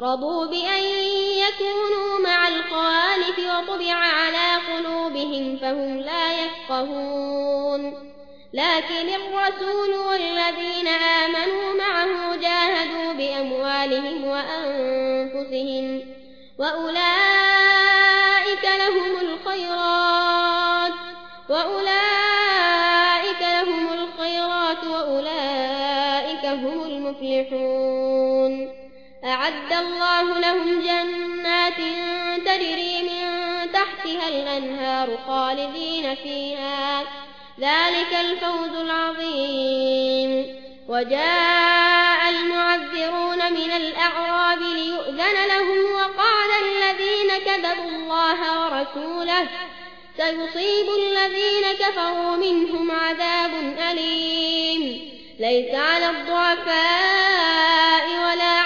رضوا بأن يكونوا مع الخالف وطبع على قلوبهم فهم لا يفقهون. لكن الرسول والذين آمنوا معه جاهدوا بأموالهم وأنفسهم وأولئك لهم الخيرات وأولئك لهم الخيرات وأولئك هم المفلحون. أعد الله لهم جنات تجري من تحتها الأنهار خالدين فيها. ذلك الفوز العظيم. وجاء المعذرون من الأعراب ليؤذن لهم وقال الذين كذبوا الله ورسوله سيصيب الذين كفروا منهم عذاب أليم. ليس على الضعفاء ولا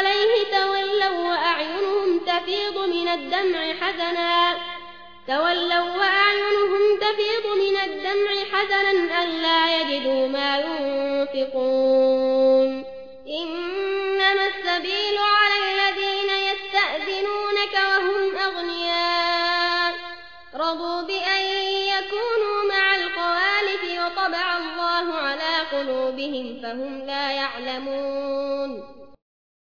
عليه تولوا وأعينهم تفيض من الدمع حزنا. تولوا وأعينهم تفيض من الدمع حزنا ألا يجدوا ما ينفقون. إنما السبيل على الذين يستأذنونك وهم أغنياء. رضوا بأن يكونوا مع الخوالف وطبع الله على قلوبهم فهم لا يعلمون.